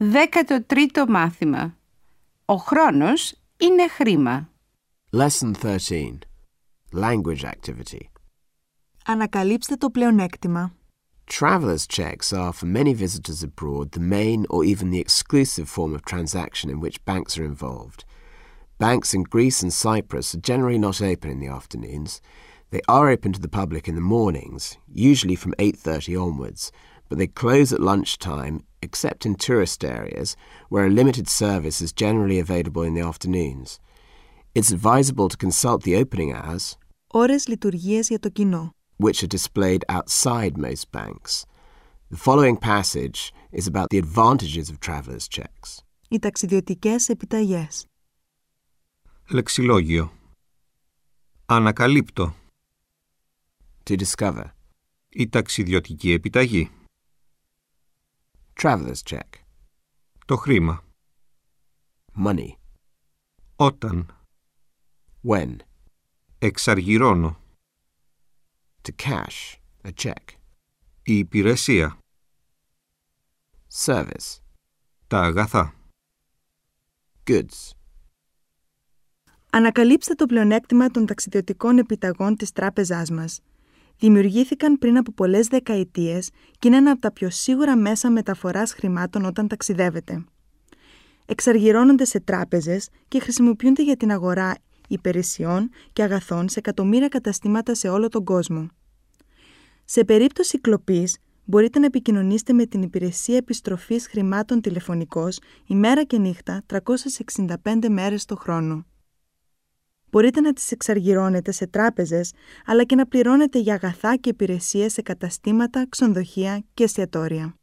Δέκατο τρίτο μάθημα. Ο χρόνος είναι χρήμα. Lesson 13 Language Activity. Ανακαλύψτε το πλεονέκτημα. Traveller's checks are for many visitors abroad the main or even the exclusive form of transaction in which banks are involved. Banks in Greece and Cyprus are generally not open in the afternoons. They are open to the public in the mornings, usually from 8:30 onwards, but they close at lunchtime except in tourist areas where a limited service is generally available in the afternoons. It's advisable to consult the opening hours, Ώρες λειτουργίας για το κοινό. which are displayed outside most banks. The following passage is about the advantages of traveller's checks. Οι ταξιδιωτικές επιταγές. Λεξιλόγιο. Ανακαλύπτω. To discover. Η ταξιδιωτική επιταγή. Traveller's check. Το χρήμα. Money. Όταν. When. Εξαργυρώνω. To cash. A check. Η υπηρεσία. Service. Τα αγαθά. Goods. Ανακαλύψτε το πλεονέκτημα των ταξιδιωτικών επιταγών της τράπεζάς μας. Δημιουργήθηκαν πριν από πολλές δεκαετίες και είναι ένα από τα πιο σίγουρα μέσα μεταφοράς χρημάτων όταν ταξιδεύετε. Εξαργυρώνονται σε τράπεζες και χρησιμοποιούνται για την αγορά υπηρεσιών και αγαθών σε εκατομμύρια καταστήματα σε όλο τον κόσμο. Σε περίπτωση κλοπής, μπορείτε να επικοινωνήσετε με την υπηρεσία επιστροφής χρημάτων τηλεφωνικώς ημέρα και νύχτα 365 μέρες το χρόνο. Μπορείτε να τις εξαργυρώνετε σε τράπεζες, αλλά και να πληρώνετε για αγαθά και υπηρεσίες σε καταστήματα, ξενοδοχεία και εστιατόρια.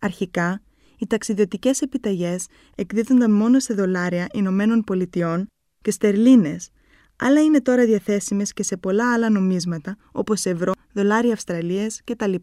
Αρχικά, οι ταξιδιωτικές επιταγές εκδίδονταν μόνο σε δολάρια Ηνωμένων Πολιτειών και στερλίνες, αλλά είναι τώρα διαθέσιμες και σε πολλά άλλα νομίσματα, όπως ευρώ, δολάρια Αυστραλίας κτλ.